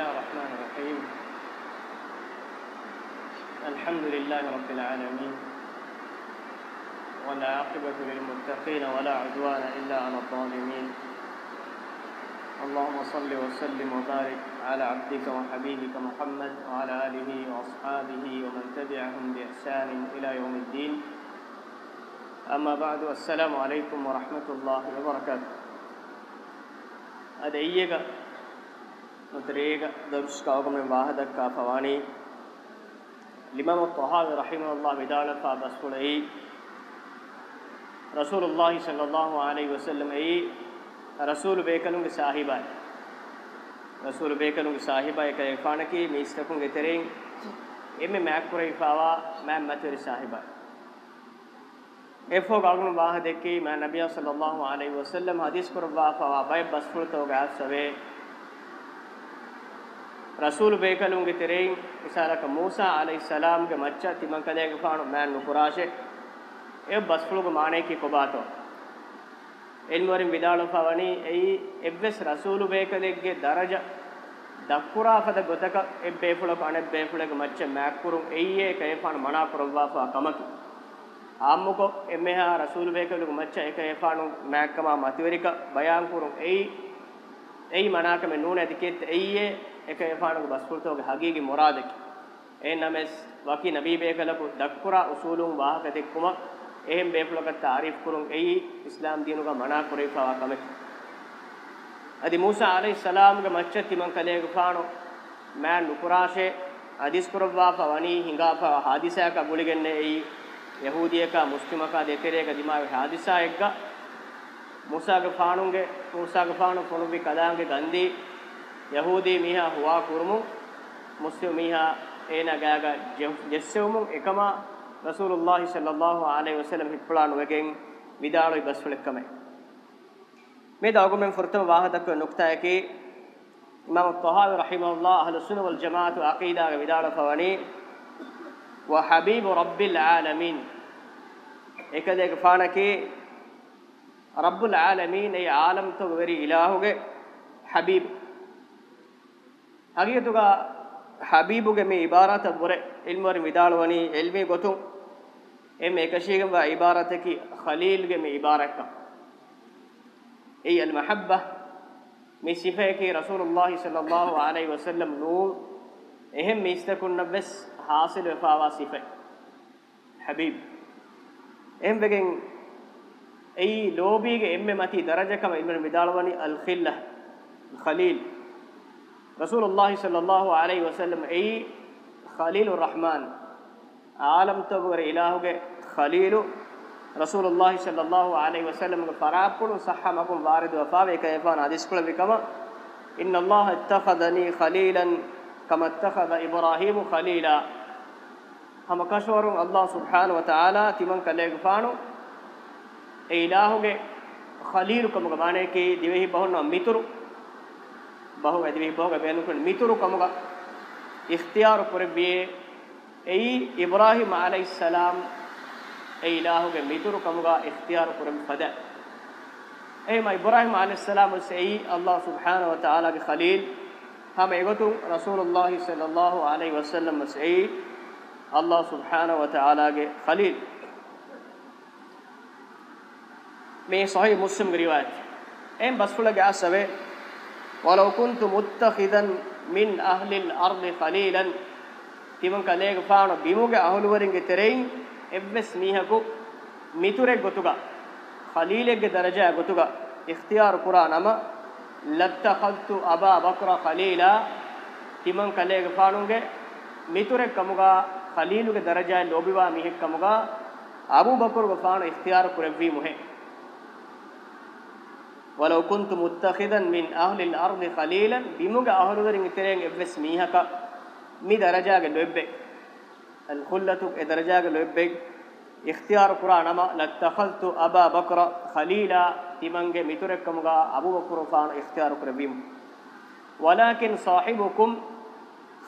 الله الرحمن الرحيم الحمد لله رب العالمين والعاقبة للمتقين ولا عدوان إلا على الظالمين اللهم صل وسلم وبارك على عبدك وحبيبك محمد وعلى آله وأصحابه ومن تبعهم بإحسان إلى يوم الدين أما بعد السلام عليكم ورحمة الله وبركاته أدعيك وطريق درس كاوكم واحد كا فواني الإمام الطحاوي رحمه الله بدال فابس كله رسول الله صلى الله عليه وسلم أي رسول بيكلون صاحبا رسول بيكلون صاحبا يكفانا كي ميستكون غترين එමෙ මෑක්කුර ඉපාවා මෑ මැතිරි සාහිබා එෆෝ ගාගුන වාහ දෙකේ මෑ නබිය සල්ලල්ලාහු අලයිහි වසල්ලම් හදීස් කරවා පාවා බයි බස්ෆුල් තෝගා සවේ රසූල් බේකලුන්ගේ තෙරෙයින් ඉසාලක මූසා আলাইහිස්සලාම්ගේ මච්චා තිමන් කදේක පාණු මෑන් නුකුරාෂේ එ බස්ෆලුගේ මානේකී කොබාතෝ එල්මරින් විදාලෝ පවණි එයි එබ්වස් රසූල් බේකලෙක්ගේ දරජ දක්කුරාපද ගොතක එබ්බේෆුල පාණෙ බේෆුලගේ මච්චා මෑක්කුරුම් එයියේ කේ පාණු මනා කරවවාපා කමකි ආම්මකෝ එමෙහා රසූල් බේකලුගේ මච්චා එකේ පාණු මෑක්කමා මතිවරික බයංකුරුම් එයි එයි මනාකමේ නූණ ඇදිකෙත් එයියේ එක එපාණු බස්පුල්තෝගේ හගීගේ මොරාදකි එන්නමස් වකි නබී බේකලපු දක්කුරා උසූලුන් වාහක දෙක්කුමක් එහෙම් බේපලකට තාරිෆ් කුරුන් එයි ඉස්ලාම් දිනුක මනා කුරේකවා කම අදි මූසා আলাইහිස්සලාම්ගේ මච්චති මං කලේක පාණු මෑ නුකුරාෂේ අදිස් කුරවා පවණී හිඟාපා හාදිසයක ගුලිගෙන්නේ එයි යහූදියක මුස්ලිමක දෙතරේක දිමාවේ හාදිසයක මූසාගේ පාණුන්ගේ මූසාගේ පාණු පොළොවි කදාන්ගේ ගන්දී යහූදී මීහා හුවා කුරුමු මුස්ලිම් මීහා ඒන ගාගා ජෙස්සෙවුමු එකම රසූලුල්ලාහි සල්ලල්ලාහු අලයිහි වසල්ලම් හිප්පලාණු වගෙන් විදාලොයි බස්වලකමයි මේ දාගොමෙන් ෆුර්තම වාහදක නුක්තයකේ ඉමාම් තහාවි රහිමහුල්ලාහ අහ්ලු සුන්න වල් ජමාඅත් අකීදාග විදාල ෆවනි وحبيب رب العالمين එකදේක ෆානකේ රබ්බුල් ආලමීන් ඒ ආලම් තෝ වෙරි ඉලාහුගේ හබීබ් ಹಗಿಯತುಗ ಹಬೀಬುಗೆ ಮೇ ಇಬಾರತ ಬುರೆ ಇಲ್ಮರಿ ವಿದಾಳವನಿ ಇಲ್ಮಿ ಗೊತು ಎಮ್ ಏಕಶೀಗೆ ವ ಇಬಾರತ ಕಿ ಖಲೀಲ್ಗೆ ಮೇ ಇಬಾರಕ ಐ ಅಲ್ ಮಹಬ್ಬ ಮಿ ಸಿಫೆಕಿ ರಸೂಲುಲ್ಲಾಹಿ ಸಲ್ಲಲ್ಲಾಹು ಅಲೈಹಿ ವಸಲ್ಲಂ ನೂ ಎಹೆಮ್ ಮಿಸ್ತಕುನ್ನ ಬೆಸ್ ಹಾಸಿಲ್ ವಫಾವಾ ಸಿಫೆ ಹಬೀಬ್ ಎಹೆಮ್ ಬೆಗೆಂ ಐ ಲೋಬಿಗೆ ಎಮ್ಮೆ ಮತಿ ದರಜಕಮ ಇಲ್ಮರಿ ವಿದಾಳವನಿ ಅಲ್ ಖಿಲ್ಲ ಖಲೀಲ್ রাসূলুল্লাহ সাল্লাল্লাহু আলাইহি ওয়াসাল্লাম এই খলিলুর রহমান আলম তবর ইলাহুগে খলিলু রাসূলুল্লাহ সাল্লাল্লাহু আলাইহি ওয়াসাল্লাম গ ফরাপুল সাহামাকুম ওয়ারিদ ওয়াফাবে কাইফান হাদিস কুল বিকমা ইন্নাল্লাহ ইত্তাখাযানি খলিলান কামা ইত্তাখাযা ইব্রাহিম খলিলা හමකශවරුන් අල්ලාහ් සුබ්හානහු වතාලා තිමන් කලේග පාණු ඒ ඉලාහුගේ ඛලීලුකම ගානේ කේ දිවෙහි බහුන මිතුරු bahu edwi boga benu kun mituru kamuga ikhtiyar kurbiye ei ibrahim alayhis salam ei ilahuge mituru kamuga ikhtiyar kurum fada ei ma ibrahim alayhis salam sei allah subhanahu wa ta'ala ge khalil hama egotu rasulullah sallallahu alayhi wa sallam sei allah subhanahu wa ta'ala ge khalil මේ සහි මුස්ලිම් රිවායත් එම් බස්ෆුලගේ ආසවේ ولو كنت متخذا من اهل الارض قليلا تيمن كليغ فانا بيموغ اهل ورينغ ترين ابس ميهكو ميتوري غتوغا خليلغ درجه غتوغا اختيار قران اما لاتخذت ابا بكر خليلا تيمن كليغ فانوغ ميتوري كموغا خليلغ درجه لوبيوا ميهك كموغا ابو بكر غفان اختيار قربي مهي වලව් කුන්තු මුත්තඛිදන් මින් අහ්ලිල් අර්දි ඛලීලන් බිමුගේ අහරුවරින් ඉතරෙන් එවස් මීහක මි දරජාගේ ලොබ්බේ අල් ඛුල්ලතු ඒ දරජාගේ ලොබ්බේ ඉක්තියාර කුරානම ලත්තඛල්තු අබා බක්‍ර ඛලීලා තිමන්ගේ මිතුරෙක්කමුගා අබු බක්‍ර ෆාන ඉක්තියාර කරබිම් වලාකින් සාහිබුකුම්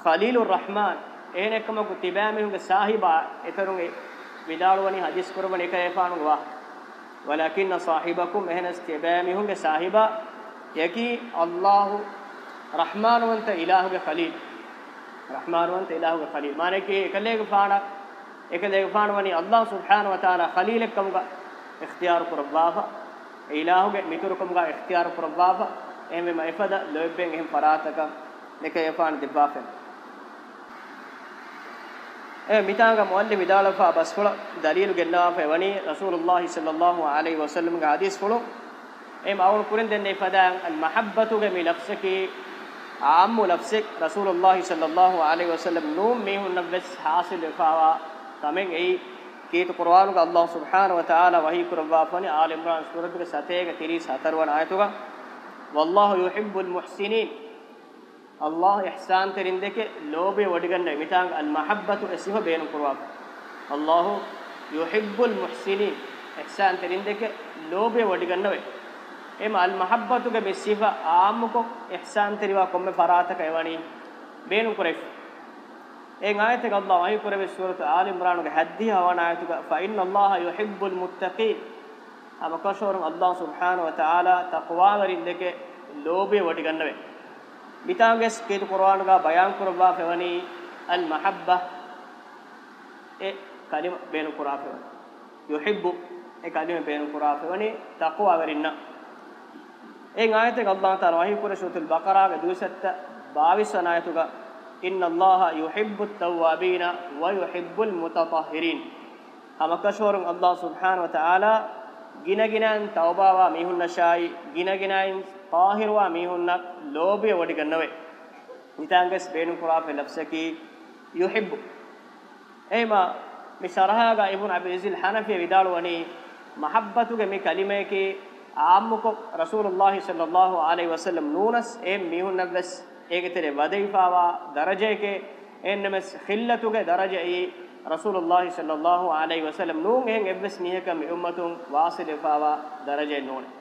ඛලීලුර් රහ්මාන් එනකමකු තිබෑමිහුගේ සාහිබා එතරුගේ විදාලවනි හදිස් කරවණ එක එපානුවා walakinna sahibakum ehna istibami hunge sahiba yaki allah rahman wanta ilahu ge khalil rahman wanta ilahu ge khalil mane ke ekale ge faana ekale ge faana wani allah subhanahu wa taala khalil kam ga ikhtiyar qurbafa ilahu ge mitur kam ga ikhtiyar qurbafa ehme ma ifada loibben ehm parataka neka efaan dibafen mitaanga muallim idala fa bas fula dalil gella fa wani rasulullah sallallahu alaihi wasallam ga hadis fulu em awun kurin denne fadan al mahabbatu ga mi lafsaki ammu lafsik rasulullah sallallahu alaihi wasallam num mehun nabes hasil fawa tamen ei කීත කුර්ආනුක අල්ලාහ් සුබ්හානහු වතාලා වහී කුරවාපනි ආල ඉම්රාන් සූරතුක 7 34 වන ආයතුක වල්ලාහු යුහිබ්බුල් මුහ්සිනීන් අල්ලාහ් ඉහ්සාන් තරින්දකේ ලෝභය වඩගන්න මිතාංග අල් මහබ්බතු එසිහ බේනු කරවා අල්ලාහ් යුහිබ්බුල් මුහ්සිනී ඉහ්සාන් තරින්දකේ ලෝභය වඩගන්න වේ එම අල් මහබ්බතුගේ මෙසිහ ආමුකෝ ඉහ්සාන් තරිවා කොම්මේ ෆරාතක එවණී බේනු කරේ එන් ආයතක අල්ලාහ් අහි කරවේ සූරත ආල ඉම්රානුගේ 70 වන ආයතක fine අල්ලාහ් යුහිබ්බුල් මුත්තකීන් අමකෂෝරම් අල්ලාහ් සුබ්හානහු වතාලා තක්වා වරින්දකේ ලෝභය වඩගන්න වේ bitanges keetu qur'an ga bayan kurba fewani al mahabba e kalima beenu qur'an fewani yuhibbu e kalima beenu qur'an fewani taqwa werinna e ayate allah ta'ala wahi kure suratul baqara ga dusatta 22 ayatu ga inna allaha yuhibbu at-tawwabina wa yuhibbu al-mutatahhirin amakashorun allah subhanahu wa ta'ala gina ginan tawbawa mihunna shayi gina ginain පාහිරුවා මීහුන්නක් ලෝභය වඩි ගන්නවේ නිතාංගස් බේනු කුරාපේ ලෆ්සකි යුහිබ්බු එයිමා මේ ශරහාගා ඉබ්න් අබීසිල් හනෆිය විදාලුවනි මහබ්බතුගේ මේ කලිමයකේ ආම්මක රසූලුල්ලාහි සල්ලල්ලාහු අලයිහි වසල්ලම් නූනස් ඒ මීහුන්නක් වෙස් ඒකතරේ වදයිපාවා දරජයකේ එන්නමස් ඛිල්ලතුගේ දරජයි රසූලුල්ලාහි සල්ලල්ලාහු අලයිහි වසල්ලම් නූන් එහෙන් එබ්ස් නිහකම උම්මතුන් වාසිලපාවා දරජේ නූනේ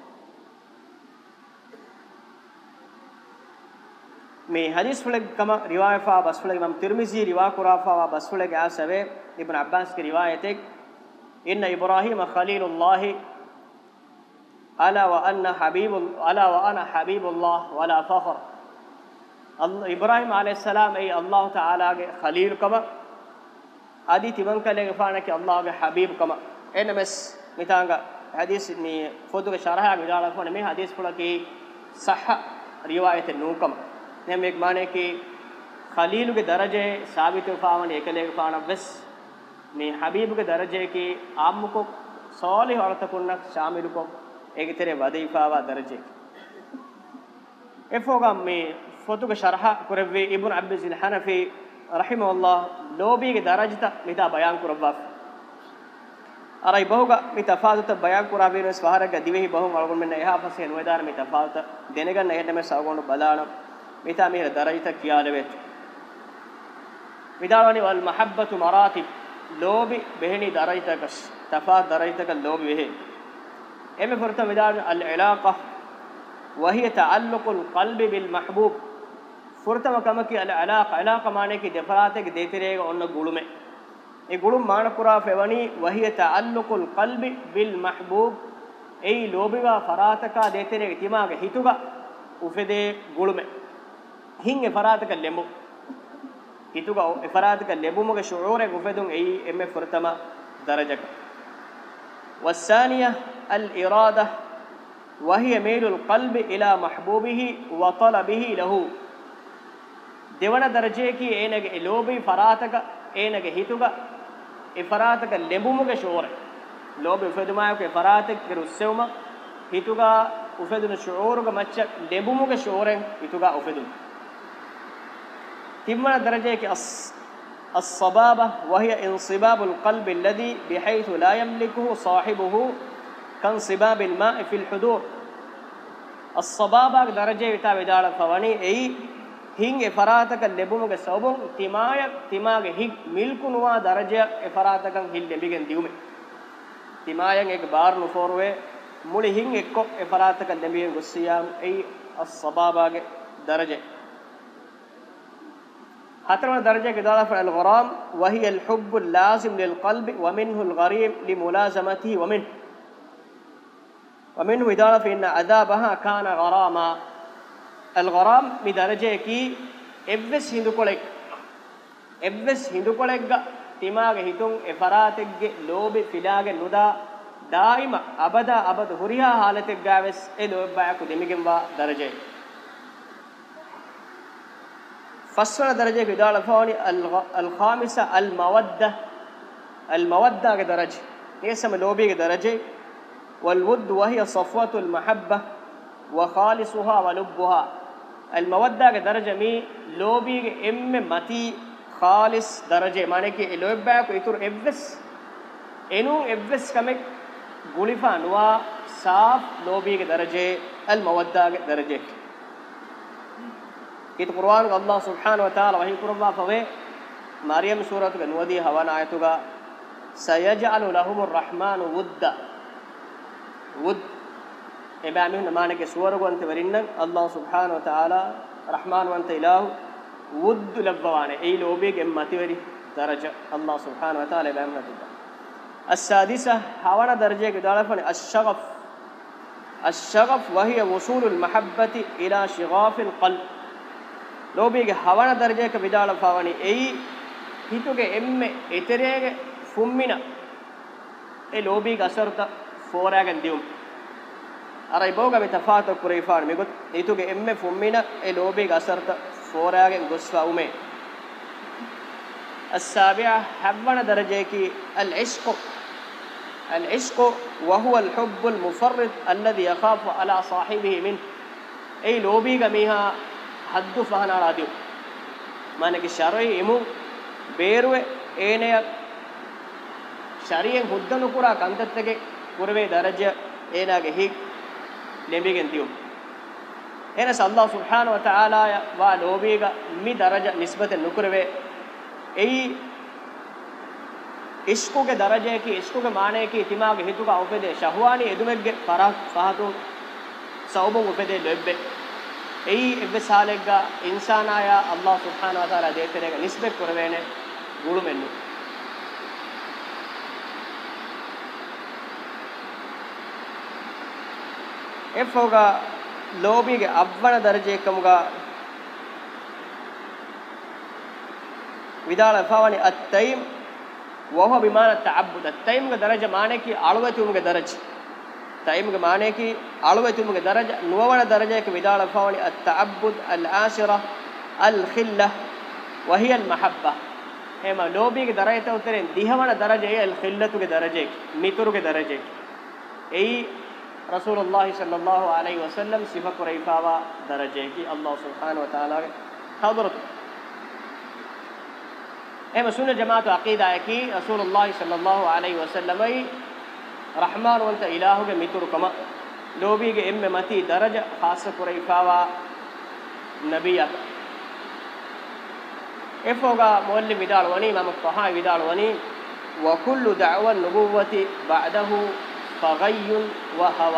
මේ හදීස් වලකම රිවායෆා බස් වලක ඉමාම් තිර්මිසි රිවා කුරාෆා බස් වලක ආසවේ ඉබ්න අබ්බාස් کی روایت ہے ان ابراہیم خلیل اللہ الا وان حبیب الا وانا حبیب اللہ ولا فخر ابراہیم علیہ السلام ای اللہ تعالی کے خلیل کما ادی تیمن کلے گفانا کہ اللہ کے مس میتانگا حدیث می فودو کے شرح فون می حديث پھلا صح روایت نو එහෙනම් මේක මානේ කි ඛලීලුගේ දරජේ සාබිතව පාවන එකලේක පානක් වෙස් මේ හබීබුගේ දරජේ කි ආම්මුකෝ සෝලි වරතකුණක් ශාමිලුකෝ ඒකතරේ වදීපාවා දරජේ එෆෝගම් මේ ෆොතුගේ ශරහ කරෙව්වේ ඉබ්නු අබ්බසිල් හනෆි රහිමහුල්ලාහ් ලෝබීගේ දරජිත මිතා බයන් කරවවා අරයි බහුග මේ තෆාදත බයන් කරා වෙනස් වහරක දිවෙහි බහුම වලගොන් මෙන්න එහා පස්සේ නුවදාන මේ තෆාදත දෙනගන්න එහෙට මේ සවගොන් බලාන ميتا مهر درجتك يا لبيت ميدالوني والمحبة مراتب لوبي بهني درجتك تفا درجتك لوبي به ام فرت ميدال العلاقة وهي تعلق القلب بالمحبوب فرتම කමකි අල අලාක අලාක මානේකි දෙපරාතේක දෙතරේක ඔන්න ගුළුමේ ඒ ගුළුම් මාන පුරා පෙවණි වහිය තල්ලුකුල් කල්බි බිල් මහබූබ් ඒ ලෝබිවා ෆරාතකා දෙතරේක තිමාගේ හිතුගා උෆෙදේ ගුළුමේ hin efarata ka lembu ituga o efarata ka lembu mo ga shuure gufedun ei emme furtama darajaka والثانيه الاراده وهي ميل القلب الى محبوبه وطلبه له දෙවන දරජේ කී ඒනගේ ලෝභී ෆරාතක ඒනගේ හිතුග ඒ ෆරාතක ලැබුමුගේ ෂෝර ලෝභ උපදමායක ෆරාතක රුස්සෙවම හිතුග උපදන ෂෝරුග මච්ච ලැබුමුගේ ෂෝරෙන් හිතුග උපදන تمنا درجة أص الصبابة وهي انصباب القلب الذي بحيث لا يملكه صاحبه كانصباب الماء في الحضور الصبابة درجة විතා විදාල පවණි එයි හින් එෆරාතක ලැබුමගේ සවබුන් තිමාය තිමාගේ හික් මිල්කුනවා درجة එෆරාතකන් හිල් ලැබිගෙන් දියුමේ තිමායන් එක බාර්නු ෆෝරවේ මුලි හින් එක්ක එෆරාතක ලැබියෙන් ගොස්සියාම් එයි الصبابة درجة හතරවන දරජය ගදාලා අල්ගරාම් وهي الحب اللازم للقلب ومنه الغريب لملازمته ومن ومنه إدارة فإن عذابها كان غراما الغرام بدرجة كي එවස් හිඳු කොලෙක් එවස් හිඳු කොලෙක් ග තිමාගේ හිතුන් එෆරාතෙක්ගේ ලෝභේ පිලාගේ නුදා දායිම අබදා අබද හුරිහා හාලතෙක් ගාවස් එදෝ බයකු දෙමිගෙන් වා දරජේ فصل درجه کې دال الخامسه الموده الموده کې درجه لوبي کې والود وهي صفوه المحبه وخالصها ولبها الموده کې مي لوبي کې ام متي خالص درجه معنى كي لوبا كيتور ابس انو ابس کمک غلفا نوا صاف لوبي کې الموده کې كيت قرآن الله سبحانه وتعالى وحي كربا فوه مريم سورة النودي هوا نعيتوا سيجعل لهم الرحمن ود ود إبامه نمانة كسورة وانت برينك الله سبحانه وتعالى رحمن وانت إله ود لبوانه أي لوبيك إما تبري درجة الله سبحانه وتعالى إبامه ود السادسة هوا ندرجة كدالة الشغف الشغف وهي وصول المحبة إلى شغاف القلب ලෝභීගේ හවන දර්ජයක විදාල පවණි එයි හිතුගේ එම්මෙ එතරේගේ ෆුම්මින ඒ ලෝභීගේ අසරත ෆෝරාගෙන් දියුම් අර ඉබෝගමෙ තෆාතක් කුරේෆාන් මෙගොත් හිතුගේ එම්මෙ ෆුම්මින ඒ ලෝභීගේ අසරත ෆෝරාගෙන් ගොස්වා උමේ السابعة حبنا درجيك العشق العشق وهو الحب المفرط الذي يخاف على صاحبه منه أي لوبي ميها haddu fahana adiu manake shar'i imu beruwe eneya sharien huddanu kura kantattege kurve daraja enage hik lembigen tiu enes allah subhanahu wa ta'ala ya wa lobiga mi daraja nisbate nukurve ei ඉස්කුගේ දරජයකි ඉස්කුගේ මානයකි තිමාගේ හිතුක උපදේ ශහුවානි එදුමෙක්ගේ පරහ පහතු සෞබ උපදේ ලැබෙන්නේ එයි එබ්බ සාලෙග්ගා ඉන්සානාය අල්ලාහ් සුබ්හානහු වතාලා දේතනේක නිස්බෙක් කරවේනේ ගුළු මෙන්නු එෆෝගා ලෝභීගේ අවවන දර්ජේකමුගා විදාල ෆාවනි අත්තයිම් වහ බිමාන තඅබ්බුද අත්තයිම්ගේ දරජ මානකී අලවතුම්ගේ දරජ تعيمك معناه كي علوة تومك درجة نووانا درجة كبدال فاوني التعبد الآسرة الخلة وهي المحبة هما لوبي كدرجة توترين ديهوانا درجة هي الخلة توك درجة ميتورك درجة أي رسول الله صلى الله عليه وسلم صفة كريفا درجة كي الله سبحانه وتعالى حضرت هما سنة جماعة عقيدة كي رسول الله صلى الله عليه وسلم أي රහමාන් වන්ත ඉලාහුගේ මිතුරුකම ලෝභීගේ එම්මෙ මති දරජ خاص කුරයිකාවා නබියත් එෆෝගා මොල්ලි විදාල වනි මම පහයි විදාල වනි وكل دعوى النبوة بعده فغي وهوى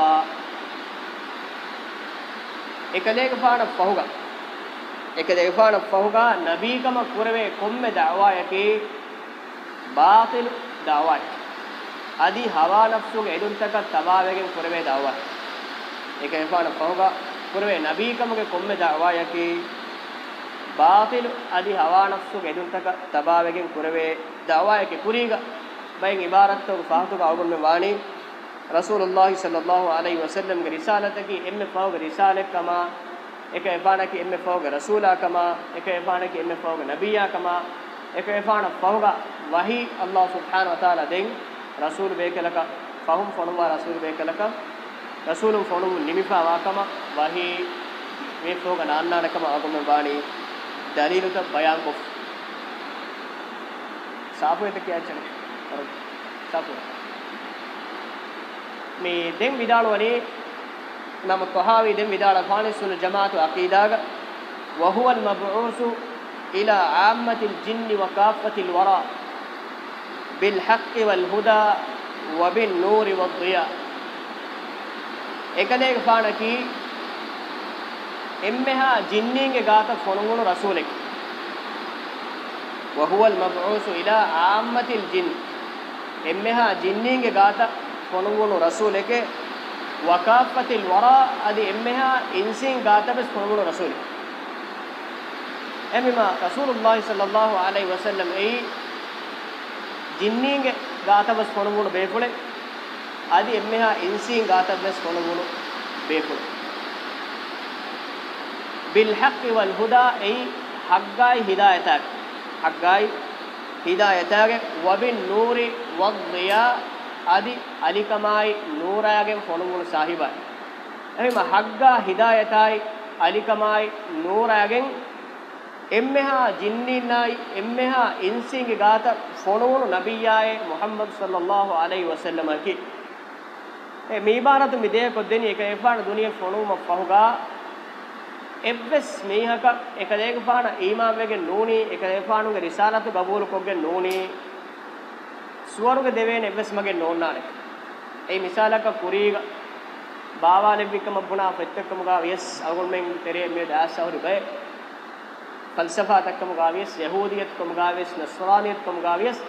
එකලේක පාන පහුගා එකලේක පාන පහුගා නබීකම කුරවේ කොම්මෙ දවයකේ බාතිල් දවයකේ adi hawa nafsuge eduntak tabawegen kurwe dawa ඒක එපාන පහුගා පුරවේ නබීකමගේ කොම්මේ දාවා යකි බාතිල් අදි හවානස්සු ගෙදුන්තක තබාවගෙන් පුරවේ දාවා යකි කුරීග බයෙන් ඉබාරත්තෝ සාහතුක අවගොන්න වාණි රසූලුල්ලාහි සල්ලල්ලාහු අලයිහි වසල්ලම් ගේ රිසාලතකි එම්මේ පහුග රිසාලෙක් කමා ඒක එපාන කි එම්මේ පහුග රසූලා කමා ඒක එපාන කි එම්මේ පහුග නබියා කමා ඒක එපාන පහුග වහී අල්ලාහ් සුබ්හානහු වතාලා දෙන් ರಸೂಲು ಬೇಕಲಕ ಫಹುಂ ಫಣುವ ರಸೂಲು ಬೇಕಲಕ ರಸೂಲು ಫಣುವು ನಿಮಿಫಾ ವಾಕಮ ವಹಿ මේ ෆෝග නාන්නානකම ආගම බාණි දලීලක බයන් කොෆ් සාපුවෙත කියචන සාපු මේ දෙම් විදාල වනේ නම කොහාවි දෙම් විදාල ෆානිසුල් ජමාතු අකීදාග وهو المبعوث الى عامه الجن وكافه الورى بالحق والهدى وبالنور والضياء එකලේක පාණකි එම්මෙහා ජින්නින්ගේ ගාත ෆොනුගුණු රසූලෙක් වහුවල් මබ්උස් ඉලා ආම්මතිල් ජින් එම්මෙහා ජින්නින්ගේ ගාත ෆොනුගුණු රසූලෙක වකාෆතිල් වරා අදි එම්මෙහා ඉන්සින් ගාත බස් ෆොනුගුණු රසූලෙක් එමෙමා රසූලුල්ලාහි සල්ලල්ලාහු අලයිහි වසල්ලම් එයි ජින්නින්ගේ ගාතවස් කොණුමුණු බේපුලේ আদি එම්මෙහා ඉන්සීන් ගාතවස් කොණුමුණු බේපුලේ බිල් හක්කි වල් හුදා එයි හග්ගායි හිදායතක් හග්ගායි හිදායතගේ වබින් නූරි වද්දියා আদি අලිකමයි නූරාගේ කොණුමුණු සාහිබයි එහිම හග්ගා හිදායතයි අලිකමයි නූරාගෙන් එම්මෙහා ජින්නින්නයි එම්මෙහා ඉන්සින්ගේ ගාත ෆොලෝවුණු නබියායේ මුහම්මද් සල්ලල්ලාහු අලයිහි වසල්ලම කි ඒ මේ ඉබාරතු මිදේ කොද්දෙනි එක එපාන දුනිය ෆොලෝවුම පහුගා එබ්බස් මේහක එක දෙයක පාන ඊමාම් වේගේ නූණි එක දෙපාණුගේ රිසාලතු ගබූල් කොග්ගේ නූණි සුවරුගේ දෙවේන එබ්බස් මගේ නෝන්නාලේ ඒ මිසාලක කුරීග බාවාලෙබ්බිකම බුණා පෙත්තකම ගා වියස් අවගොල්මෙන් තෙරේ මේ දාස් අවරු බෑ ෆල්සෆා දක්කම ගාවියස් යහූදියත් කොම ගාවියස් නස්රානියත් කොම ගාවියස්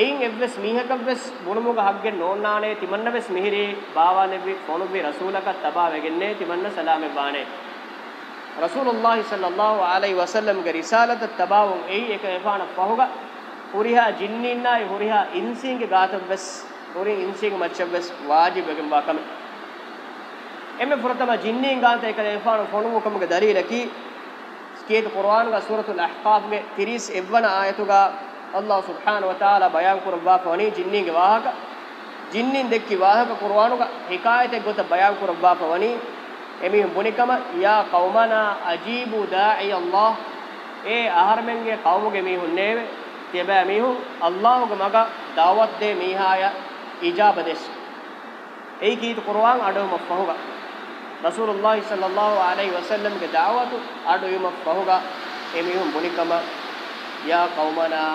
එයින් එබ්බස් මීහකබ්බස් මුණමුග හග්ගේ නෝන්නානේ තිමන්නබස් මිහිරි බාවානෙබ්බි කොනුබ්බි රසූලක තබා වෙගන්නේ තිමන්න සලාමේ බානේ රසූලුල්ලාහි සල්ලල්ලාහු අලයිහි වසල්ලම් ගේ රිසාලත තබාවුන් එයි එක එපාන පහුග හුරිහා ජින්නින්නායි හුරිහා ඉන්සින්ගේ ගාතබ්බස් හුරි ඉන්සින්ගේ මච්චබ්බස් වාජිබගෙන් බාකම එමෙ පුරතම ජින්නින් ගාත එක එපාන කොනුමුකමගේ දරීලකි kiyet Qur'an ga suratul ahqaf ge 30 evwana ayatu ga Allah subhanahu wa ta'ala bayan kurwa fani jinni ge wahaka jinnin dekki wahaka Qur'an ga hikayate gota bayan kurwa fani emi bunikama ya qaumana ajibu da'i Allah e aharmenge qawmuge mi hunneve tebe mi hu Allah ge maga dawat de mi haya ijaba des ei kiyet Qur'an adu mafhuga රසූලුල්ලාහි සල්ලල්ලාහු අලයිහි වසල්ලම් ගේ දාවතු අඩුයම පහුගා එමිහුම් මුනිකම යා කවුමනා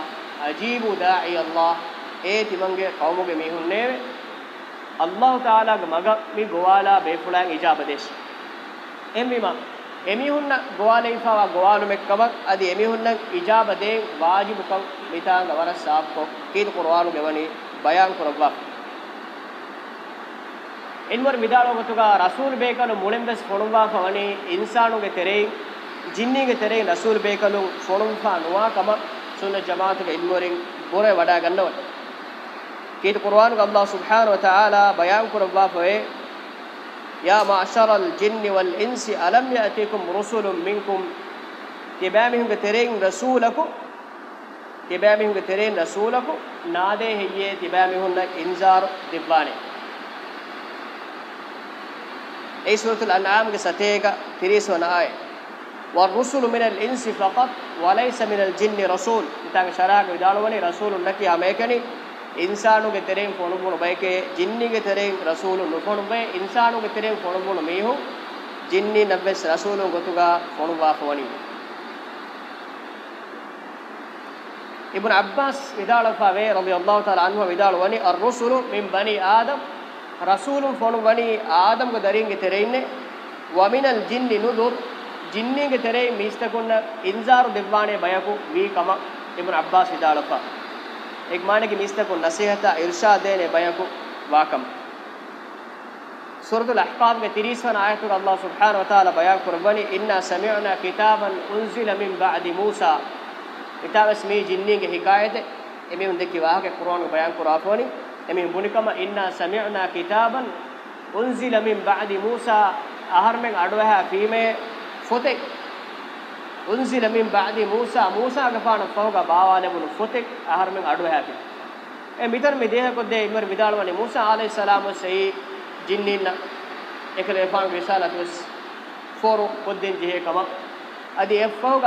අජීබු දායි අල්ලාහ් ඒ තිමන්ගේ කවුමගේ මිහුන් නේවේ අල්ලාහ් තාලාගේ මග මේ ගෝවාලා බේපුලයන් ඉජාබදේශ එම්විම එමිහුන්න ගෝවාලේ ඉපාවා ගෝවාලු මෙක්කමක් අදි එමිහුන්න ඉජාබදේ වාජිබුකම් මිතාංග වර සාප්කෝ කීත කුර්ආනු ගෙවනි බයන් කරවා එන්වර මිදාලෝගතුගා රසූල් බේකලු මුලෙන් bus ෆොණුවා කවනේ ඉන්සානුගේ තෙරේ ජින්නිගේ තෙරේ රසූල් බේකලු ෆොණුවා නුවා කම සුන්න ජමාතුගේ එන්වරින් බොරේ වඩා ගන්නවට කීත කුර්ආනුක අල්ලාහ් සුබ්හානහු වතාලා බයාන් කුරවා ෆේ යා මාෂරල් ජින්නි වල් ඉන්සි අලම් යතිකුම් රුසුලුම් මින්කුම් තිබෑමිහුගේ තෙරෙන් රසූලකු තිබෑමිහුගේ තෙරෙන් රසූලකු නාදේ හෙයියේ තිබෑමිහුන්න ඉන්සාර තිබ්බානේ أي سورة الأنعام كستيجا تريس ونعاي والرسول من الإنس فقط وليس من الجن رسول إتان شراغ ودالواني رسول لكي هميكني إنسانو كترين فنبون بيك جنن كترين رسول نفون بي إنسانو كترين فنبون ميهو جنن نبس رسول غتوغا فنبواه واني ابن عباس ودالفا وي رضي الله تعالى عنه ودالواني الرسول من بني آدم රසූලුන් ෆොණු ගනි ආදම්ග දරින්ගේ තෙරෙන්නේ වමිනල් ජින්නි නුදුත් ජින්නිගේ තෙරේ මිස්තකුන්න ඉන්සාරු දෙවාණේ බයකු වී කම ඉබ්න අබ්බාස් විදාලපා එක් මානකේ මිස්තකුන් නසීහත ඉර්ෂාදේනේ බයකු වාකම් සූරතුල් අහ්කාම් ගේ 30 වන ආයතුර අල්ලාහ් සුබ්හානහු වතාලා බයන් කරවනි ඉන්නා සමිඅනා කිතාබන් උන්සිල මින් බාදි මූසා ඉතාවස් මේ ජින්නිගේ හිකායත එමෙ උන් දෙකේ වාහක කුර්ආන් බයන් කරාපෝනි එමෙ බුනිකම ඉන්නා සමිඅනා කිතාබන් උන්සිල මින් බාදි මූසා අහර්මෙන් අඩවහ පීමේ ෆොතෙක් උන්සිල මින් බාදි මූසා මූසා ගපාන ෆෝග බාවාලෙමුණු ෆොතෙක් අහර්මෙන් අඩවහ පී එ මිතර මේ දේහ කොද්දේ ඉමර විදාලවනේ මූසා আলাইහිස්සලාම සෙයි ජින්නින්න එකලේ පාන් විසාලතුස් ෆෝරු කොද්දෙන් ජිහේ කම අදී එ ෆෝග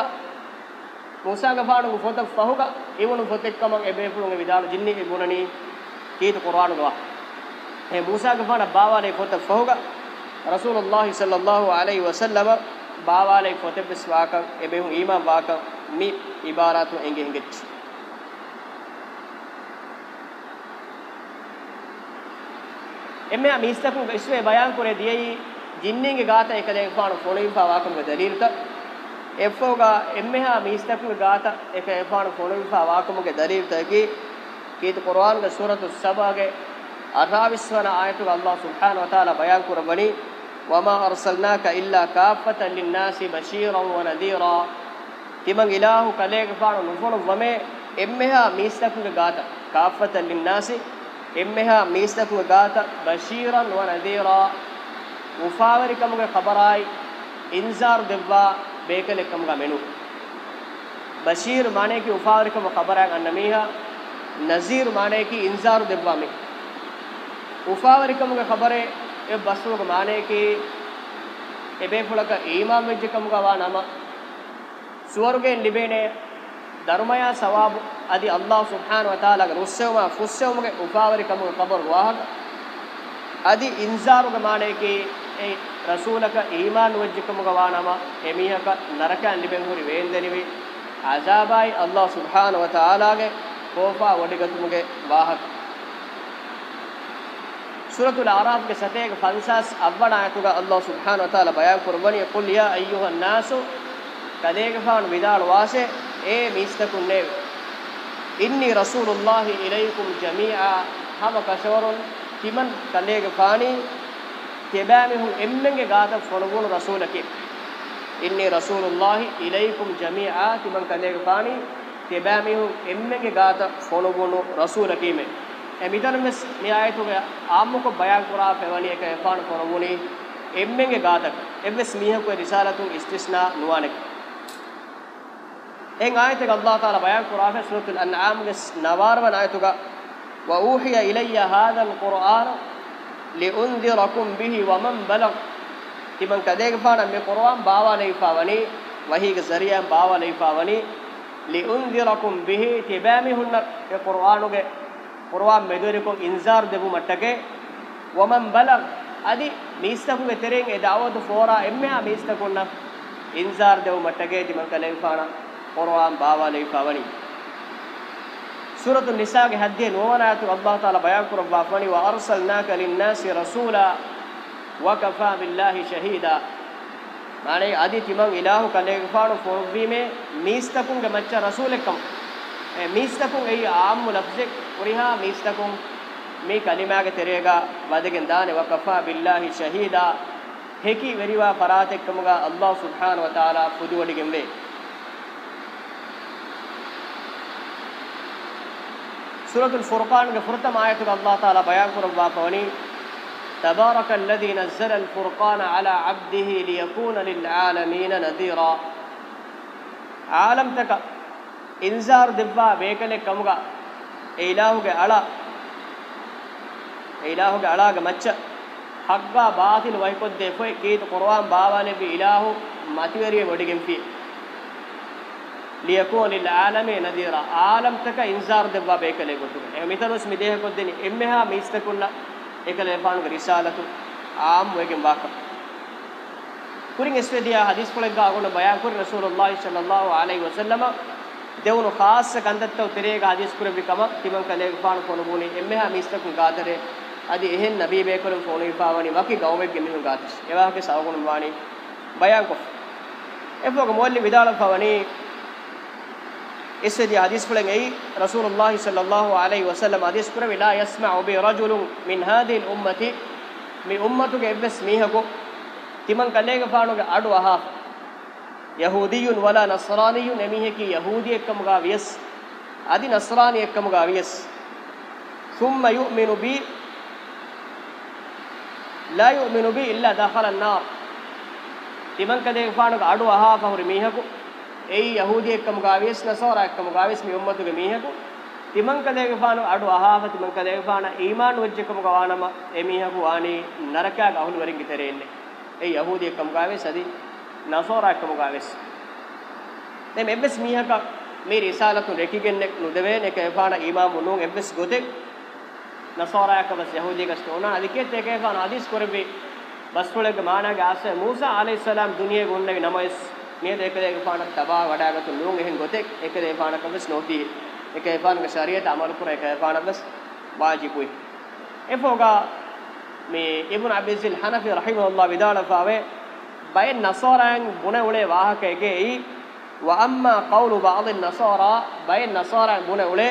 මූසා ගපාන ෆොත ෆෝග ඒවණු ෆොතෙක් කම එබේ පුළුන් විදාල ජින්නි ගුණණී kiyita qur'anu wa he musa ge fana baawale fota fahuga rasulullah sallallahu alaihi wasallam baawale fota biswaka ebe hu iman waka mi ibaratu enge engech emme amistakun iswe bayan kore diyei jinninge gaata ekalen fanu folin fa wakam dalilta efoga emmeha amistakun gaata ekalen fanu folin fa wakamge dalilta ki කීතු කුර්ආන් ගේ සූරතු සබාගේ අරාවිස්වන ආයතු අල්ලාහ් සුබ්හානහු වතාලා බයන් කරබනි වමා අර්සල්නාක ඉල්ලා කාෆතන් ලින්නාසි බෂීරන් වනදීරා තිමන් ඉලාහු කලේක පාන නුෆොන වමේ එම්මෙහා මීස්තකුගේ ගාත කාෆතන් ලින්නාසි එම්මෙහා මීස්තකුගේ ගාත බෂීරන් වනදීරා මුෆාවරිකමුගේ خبرායි ඉන්සාර් දෙව්වා බේකලෙකමුගේ menu බෂීර් මානේ කි උෆාවරිකම خبرයක් අන්න මීහා nazir mane ki inzaru debwami ufawarikamuga khabare e basuga mane ki ebe fulaka imam vejjikamuga wa nama suwarge libene dharmaya sawab adi allah subhanahu wa taala ga russewma fussewmuge ufawarikamuga khabar wahak adi inzaruga mane ki e rasulaka iman vejjikamuga wa nama emihaka naraka libenguri veendenivi azabai allah subhanahu wa taala ge ಕೋಫಾ ಒಡಿಗತುಮುಗೆ ವಾಹಕ ಸೂರತುಲ್ ಆರಾಫ್ ಗೆ ಸತೇಗ ಫನ್ಸಾಸ್ ಅವ್ವನ ಆಯತುಗ ಅಲ್ಲಾಹ್ ಸುಬ್ಹಾನ ವ ತಾಲ ಬಯಾನ್ ಕುರ್ಬನಿ ಕುಲ್ ಯಾ ಅಯ್ಯುಹನ್ Nasu ತದೇಗ phone ವಿದಾಳ ವಾಸೆ ಏ ಮೀಸ್ತಕುನ್ನೇ inni rasulullahi ilaykum jami'a hama kashwarun timan kalege fani tebami hun emmenge gata fonugun rasulaki inni rasulullahi ilaykum jami'a timan kalege fani te ba mihun emmege gata fono gonu rasul akime e midan mes me ayatuge aammo ko bayan kura pewani ek efan korobuni emmege gata eves miha ko risalatu istisna nuwanek en ayatege allah taala bayan kura fe suratul an'am ges nawarwan ayatuga wa uhiya ilayya hadha alquran liunzirakum bihi wa man balag timan kadege fana me qur'an bawa nei fawani wahi ge zariyan bawa nei fawani ලිඋන්දිරකුම් බිහි තිබෑමිහුන්න ඒ කුර්ආනුගේ කුර්ආන් මෙදුරිකුම් ඉන්සාර් දෙබු මට්ටකේ වමන් බලග් අදි මිස්තකුගේ තෙරෙන් ඒ දාවතු ෆෝරා එම්මයා මිස්තකුන්න ඉන්සාර් දෙබු මට්ටකේ තිමන් කලෙවිපාණ කුර්ආන් බාවලේ පවනි සූරතු නිසාගේ හද්දේ නෝවනාතු අල්ලාහ් තාලා බයන් කරවවා ෆනි වඅර්සල්නාක ලින්නාසි රසූලා وكفى بالله شهيدا mane adi timan ilahu kalege faanu forwime mistakunge macca rasulekam e mistakun ei aamu lafze uriha mistakun me kalimage terega wadegen dane wa kafa billahi shahida heki veriwa paratekkamuga allah subhanahu wa taala fudu wadigen ve suratul furqan ge furtam ayatu allah taala bayan kurwa pawani تبارك الذي نزل الفرقان على عبده ليكون للعالمين نذيرا عالم تک انذار دبا بیکلے کمگا ایلاہوگے اڑا ایلاہوگے اڑاگے مچ حقا باطل وایکود دے پے کیت قرآن باوانے بی الہو ماتیوری وڈگیم پی ليكون للعالمين نذيرا عالم تک انذار دبا بیکلے گتو اے میتنس می دے کو دینی امہا میستکنا ekale faanu risalatu aam wegen waka kurin esvediya hadis poleg ga agona bayan kur rasulullah sallallahu alaihi wasallam devunu khas kandatta tereg hadis kur bikama timan kale faanu kono buni emme ha mistak gadare adi ehen nabi be kolum phone ifawani waki gawme gemihun gadis ewa ke sawgun wani bayan ko efo ko molli vidala phawani اسدي حديث فلن اي رسول الله صلى الله عليه وسلم حديث فر لا يسمع بي رجل من هذه الامه مي امتك ابس ميهكو تمن كليك فانوك اڑو اها يهودي ولا نصراني نميهكي يهودي اكم غاويس ادي نصراني اكم غاويس ثم يؤمن بي لا يؤمن بي الا دخل النار تمن كليك فانوك اڑو اها فهر ميهكو එයි යහූදි එක්කම ගාවිස් නසෝරා එක්කම ගාවිස් මේ උම්මතුගේ මීහකු තිමන් කදේගේ පාන අඩු අහාව තිමන් කදේගේ පාන ඊමාන් වෙච්ච එකම ගවානම එමීහකු වානේ නරකයා ගහුණු වරින් ගිතරෙන්නේ එයි යහූදි එක්කම ගාවිස් අදි නසෝරා එක්කම ගාවිස් දැන් එබ්බස් මීහක මේ රිසාලතු රෙකිගෙන්නේ නුදවේන එක පාන ඊමාන් මුනුන් එබ්බස් ගොතේ නසෝරා එක්කම යහූදිගේ ස්තෝනා අදිකේ තේකේ පාන අදිස් කරබේ බස්වලගේ මානගේ ආසය මූසා আলাইහිස් සලාම් දුනියේ ගොන්නේ නමයිස් නියත එකලේක පානක් තබා වඩාගත් නුන් එහෙන් ගොතෙක් එකලේ පානක් වස් නොති එකේ පානක ශරීරයට අමල් කුර එකේ පානක් වස් වාජිබුයි එපෝගා මේ ඉබ්න අබිසිල් හනෆි රහිමහුල්ලාහ විදාලපාවේ බය නසාරයන් ගුණ උලේ වාහකයේ එයි واما قول بعض النصارى بين نصارى بن اولي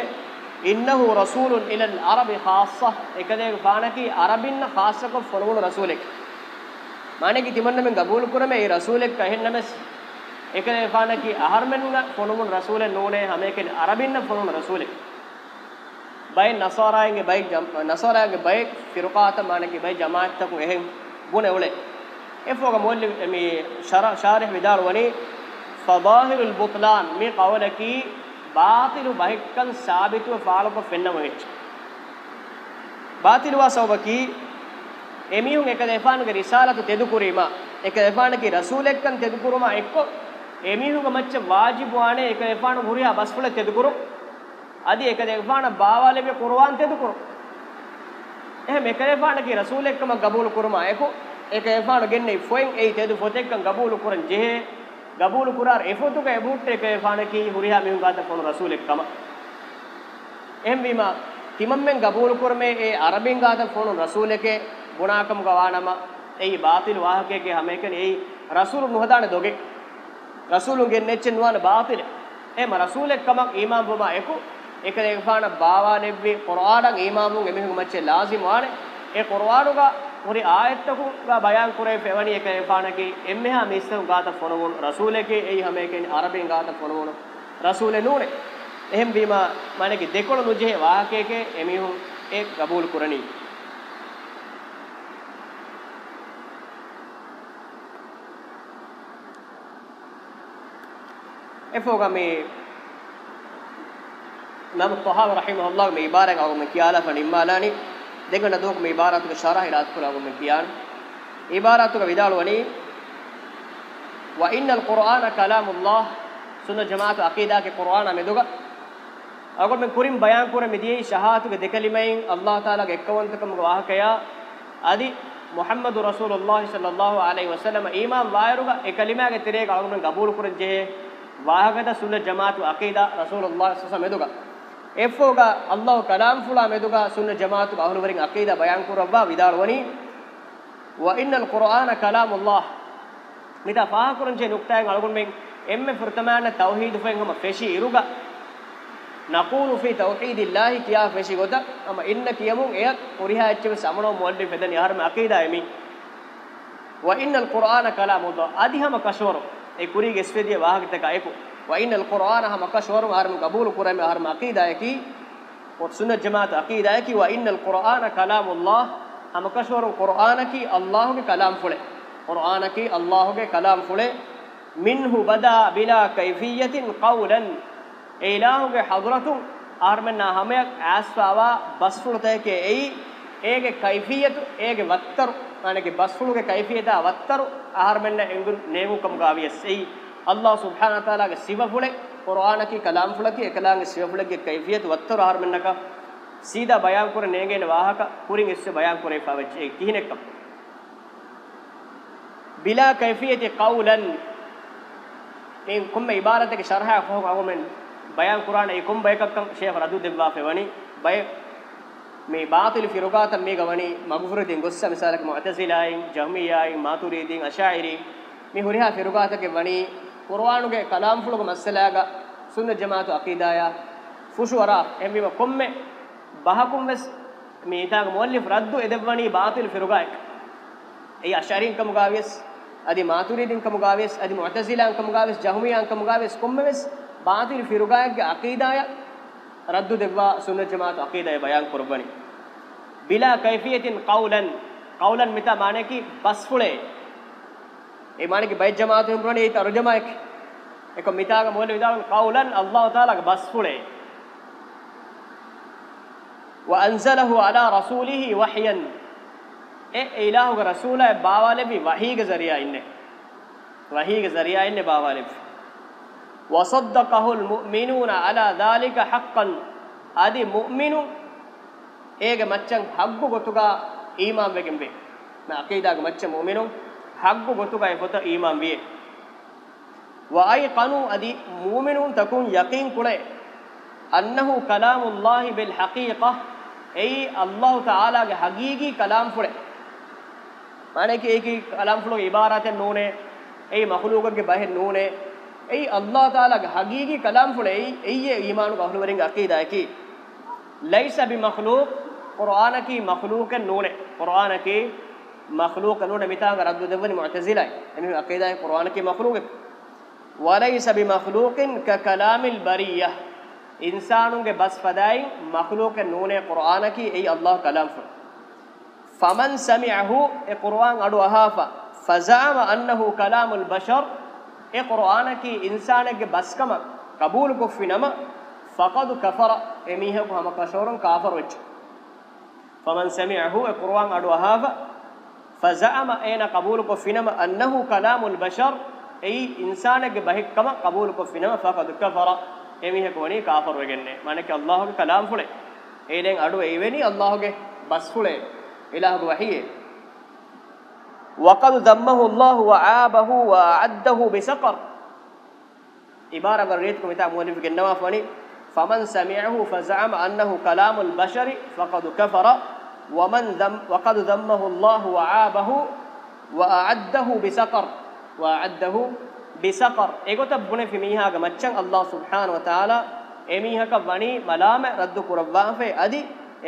انه رسول الى العرب خاصه එකදේ පානකි අරබින්න خاصක ෆොලවුණු රසූලෙක් මානේ කිතිමන්න මෙන් ගබූල් කරමේ ඒ රසූලෙක් කහෙන්නමස් ekene fana ki aharmenunga fonumun rasule nune hameken arabinna fonumun rasule bay nasaraenge bay nasaraenge bay firqata manenge bay jamaatta ku ehen gune ule efoga molli mi sharih midar wani fadahirul butlan mi qawla ki batilu bahikkan sabitu faalo ko fennama wech batilu wasawaki emiyun ekade fanuge risalatu tedukurima ekade fanaki rasulekkan tedukuruma ekko එමිහුග මච්ච වාජිබ් වානේ එක එපාන හුරියා බස්පල තෙදුකුරු අදි එක දෙපාන බාවාලෙබ කුර්ආන් තෙදුකුරු එහෙම එක එපාන කි රසූල් එක්කම ගබූල් කුර්මා එකෝ එක එපාන ගෙන්නේ ෆොයින් ඒ තෙදු ෆොතෙක්කන් ගබූල් කුරන් ජෙහෙ ගබූල් කුරාර් එෆොතුක එබුට් එක එපාන කි හුරියා මිහුන් ගාත පොන රසූල් එක්කම එම් විම තිමම්මෙන් ගබූල් කුර්මේ ඒ අරබින් ගාත පොන රසූල් එකේ ගුණාකම් ගවානම ඒ බාතිල් වාහකයේ හැම එකනේ ඒ රසූල් නුහදාන දොගේ රසූලුන්ගෙන් නෙච්ච නුවණ බාතිල එහෙම රසූලෙක් කමක් ඊමාම් බබා එකු එකල එකපාන බාවා නෙව්වි කුර්ආනන් ඊමාමුන් එමෙහෙකු මැච්චේ ලාසිම් වානේ ඒ කුර්ආනුක හොරි ආයත්තකු ගා බයන් කුරේ පෙවණි එක එකපානකේ එම්මෙහා මිස්සු ගාත ෆොනවුන් රසූලෙකේ එයි හැම එකෙන් අරබෙන් ගාත ෆොනවුන රසූලේ නූනේ එහෙම් බීමා මණේකි දෙකොළ නුජේ වාහකේකේ එමිහු ඒ කබූල් කුරණී efoga me imam tahawi rahimahullah me ibaran agu me kiyala fani malani degana dok me ibaratu ke sharah irat kula agu me kiyan ibaratu ke vidalu ani wa innal qur'ana kalamullah sunna jamaatu aqida ke qur'ana me doga agu me kurim bayan kore me diye shahatu ke dekalimain allah taala ke ekkawantakamu wahakaya adi muhammadu rasulullah sallallahu alaihi wasallam iman wairuga e kalima ke tirega agu me qabul kuren je ವಾಹಗದ ಸುನ್ನ ಜಮಾತು ಅಕೀದಾ ರಸೂಲುಲ್ಲಾಹ ಸಸ ಮೆದುಗ ಎಫೋಗ ಅಲ್ಲಾಹ್ ಕಲಾಂ ಫುಲಾ ಮೆದುಗ ಸುನ್ನ ಜಮಾತು ಅಹಲು ವರಿಂಗ್ ಅಕೀದಾ ಬಯಾನ್ ಕುರವ್ವಾ ವಿದಾಳವನಿ ವ ಇನ್ನಲ್ ಕುರ್ಆನ ಕಲಾಮುಲ್ಲಾಹ್ ನಿತ ಫಾಹ ಕುರಂಜೆ ನುಕ್ತಾಯಂ ಅಳಗುನ್ ಮೆಂ ಎಮ್ಮೆ ಫುರ್ತಮಾನ ತೌಹೀದ್ ಫೆಂ ಹಮ ಫೆಶಿ ಇರುಗ ನಕೂಲು ಫಿ ತೌಹೀದಿಲ್ಲಾಹಿ ಕಿಯಾ ಫೆಶಿ ಗೊತ ಅಮ ಇನ್ನ ಕಿಯಮುಂ ಎಯ ಕುರಿಹಾ ಎಚ್ಚೆ ಸಮನೋ ಮುಅಲ್ಲಿಫ್ ಫೆದನ್ ಯಾರ್ಮ ಅಕೀದಾ ಎಮಿ ವ ಇನ್ನಲ್ ಕುರ್ಆನ ಕಲಾಮುಲ್ಲಾಹ್ ಅದಿ ಹಮ ಕಶೋರು ඒ කුරීගේ ස්වේදිය වාහකතක අයකු වයින්නල් කුර්ආන හමක ෂෝරම ආරම කබූල් කුරම ආරම අකීදා යකි වත් සුන්නත් ජමාත අකීදා යකි වයින්නල් කුර්ආන කලාමුල්ලාහ් හමක ෂෝරම කුර්ආන කි අල්ලාහ්ගේ කලාම් ෆුලේ කුර්ආන කි අල්ලාහ්ගේ කලාම් ෆුලේ මින්හු බදා බිලා කයිෆියතින් කවුලන් ඒලාහ්ගේ හදරතුන් ආර්මනා හමයක් ඇස්වාවා බස්ෆුලතේ කේ ඒයි ඒගේ කයිෆියතු ඒගේ වත්තරු ಮಾಣೆಗೆ ಬಸ್ಫುಳುಗೆ ಕೈಫಿಯದ ಅವತ್ತರು ಆಹಾರ ಮೆನ್ನ ಎಂಗುರು ನೇವು ಕಮ್ ಗಾವಿಯ ಸೈ ಅಲ್ಲಾಹ್ ಸುಬ್ಹಾನ ತಾಲಾಗೆ ಸಿವಫುಳೆ ಕುರ್ಆನಕಿ ಕಲಾಂ ಫುಳಕಿ ಎಕಲಾಂಗೆ ಸಿವಫುಳೆಗೆ ಕೈಫಿಯದ ವತ್ತರು ಆಹಾರ ಮೆನ್ನಕ ಸೀದಾ ಬಯಾನ್ ಕುರ ನೇಗೇನ ವಾಹಕ ಕೂರಿಂಗ್ ಎಸ್ಸೆ ಬಯಾನ್ ಕುರೇ ಫಾವಚ್ಚೆ ಕಿಹಿನೆಕ್ಕ ಬಿಲಾ ಕೈಫಿಯತಿ ಕೌಲನ್ මේ කොම්ම ඉබාරතක ශරහ ෆෝක අගමෙන් බයන් කුරාන ඒ කොම් බයකක්කම් ෂේහ රදු දෙවවා ෆෙවනි බය මේ බාතිල් ෆිරකාතන් මේ ගවණි මග්ෆුරතින් ගොස්ස මිසාලක මුඅතසිලායින් ජහ්මියායින් මාතුරීදීන් අෂායිරි මේ හුරිහා ෆිරකාතකේ වණි කුර්ආනුගේ කලාම් ෆුලක මස්සලාග සුන්න ජමාතු අකීදාය ෆුෂුවරා එම්බිම කොම්මේ බහකුම් වෙස් මේ ඊටාග මුල්ලිෆ් රද්දු එදවණි බාතිල් ෆිරකායක ඒ අෂායිරින් කමුගාවිස් අදි මාතුරීදීන් කමුගාවිස් අදි මුඅතසිලාන් කමුගාවිස් ජහ්මියාන් කමුගාවිස් කොම්මේ වෙස් බාතිල් ෆිරකායකගේ අකීදාය ರದ್ದು ದೆವ್ವಾ ಸುನ್ನತ್ ಜಮಾತ್ ಅಕೀದಯ ಬಯಾನ್ ಕುರ್ಬನಿ ಬಿಲಾ ಕೈಫಿಯತಿನ್ ಕೌಲನ್ ಕೌಲನ್ ಮಿತ ಮಾನೆ ಕಿ ಬಸ್ ಫುಳೆ ඒ මානේ කි බයිජ් ජමාතු හම්බුනේ ඒ තර්ජමා එක එක මිතාග මොල විදාලන් කවුලන් අල්ලාහ් තාලාගේ බස් ෆුලේ وانزله على رسوله وحيا ඒ ඊලාහුගේ රසූලා බාවාලෙබි වහීගේ ذරියා ඉන්නේ වහීගේ ذරියා ඉන්නේ බාවාලෙබි වසද්දකහුල් මුමිනූන අලා ذාලික හක්කන් আদি මුමිනු ඒගේ මච්චන් හග්ගු ගොතුගා ඊමාම් වෙගෙන් වේ මේ අකීදාගේ මච්ච මුමිනු හග්ගු ගොතුගා ඒ පොත ඊමාම් වියේ වආයි කනු আদি මුමිනුන් තකුන් යකින් කුණේ අන්නහු කලාමුල්ලාහි බිල් හකීකා එයි අල්ලාහ් තාලාගේ හගීගී කලාම් ෆුරේ মানে কি এই কি কালাম ফুলো ইবারাতে নুনে এই মখলুককে বাহির নুনে أي الله تعالى حقيقي كلام فلأي أي إيمان قهر ورين عقيدة كي ليس بمخلوق قرآن كي مخلوق نونه قرآن كي مخلوق نونه متان رد دبن معتزلة يعني عقيدة قرآن كي مخلوق وليس بمخلوق ككلام البرية إنسان کے بس فداي مخلوق نون قرآن كي أي الله كلام فر فمن سمعه القرآن اڑو فزعم انه كلام البشر ඒ කුර්ආන කී ඉන්සානගේ බස්කම කබූල් කොෆිනම ෆකද් කෆර එමිහකු හම කෂෝරන් කාෆර් වෙච්ච فمن سمعه القرآن ادو اهاب فزعم اين قبول كفنم انه كلام البشر اي انسانගේ බහික්කම කබූල් කොෆිනම ෆකද් කෆර එමිහකු වනි කාෆර් වෙගන්නේ মানে අල්ලාහගේ කලාම් ෆුලේ ඒ දැන් අඩු එවෙනි අල්ලාහගේ බස් ෆුලේ ඉලාහගේ වහියේ وقد ذمه الله وعابه وعده بسقر عبارة قريتكم إتا مؤلف جنوا فني فمن سمعه فزعم أنه كلام البشر فقد كفر ومن ذم وقد ذمه الله وعابه وأعده بسقر وأعده بسقر إيه إيكو بنا في ميها جمتشان الله سبحانه وتعالى إميها كفني ملام رد كربا في أدي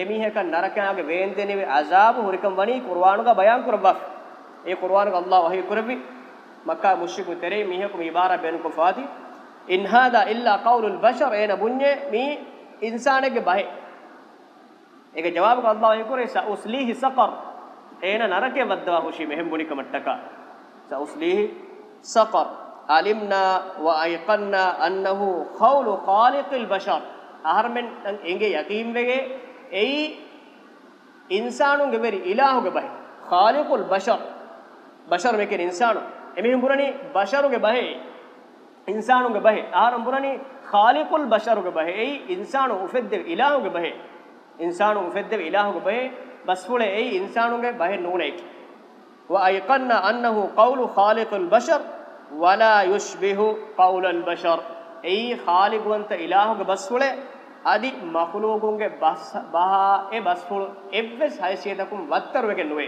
إميها كنارك يا جبين تني عذاب هركم فني كروانو كبيان كربان ඒ කුර්ආන ග අල්ලාහ් වහී කරවි මක්කා මුෂ්රිකු තෙරේ මීහකු ඉබාරා බෙන්කු ෆාති ඉන් හාදා ඉල්ලා කවුලුල් බෂර් එන බුන්නේ මේ ඉන්සානෙගේ බහේ ඒක ජවාබ ග අල්ලාහ් වහී කරේ සඋස්ලිහි සකර් එන නරකේ වද්දවා හුෂි මෙහෙම් බුනික මට්ටක සඋස්ලිහි සකර් අලිම්නා වඅයකන්නා අන්නහු කවුලු කාලිකුල් බෂර් අහර්මෙන් එංගේ යකීම් වෙගේ එයි ඉන්සානුගේ බරි ඉලාහුගේ බහේ خالق البشر ಬಶರು ಮೇಕೆ ಇನ್ಸಾನು ಎಮಿಹುಂ ಬುರನಿ ಬಶರುಗೆ ಬಹೆ ಇನ್ಸಾನುಗೆ ಬಹೆ ಆರಂ ಬುರನಿ ಖಾಲಿಕುಲ್ ಬಶರುಗೆ ಬಹೆ ಐ ಇನ್ಸಾನು ಉಫೆದ್ದೆ ಇಲಾಹುಗೆ ಬಹೆ ಇನ್ಸಾನು ಉಫೆದ್ದೆ ಇಲಾಹುಗೆ ಬಹೆ ಬಸ್ಫುಳೆ ಐ ಇನ್ಸಾನುಗೆ ಬಹೆ ನೂನೇಕೆ وأيقنا أنه قول خالق البشر ولا يشبه قول البشر أي خالق وانت إلهك بسوله අදි මකුලෝගුන්ගේ බස් බහා ඒ බස්පුල් එබ්බස් 600 දක්වා වත්තර වෙකේ නුවේ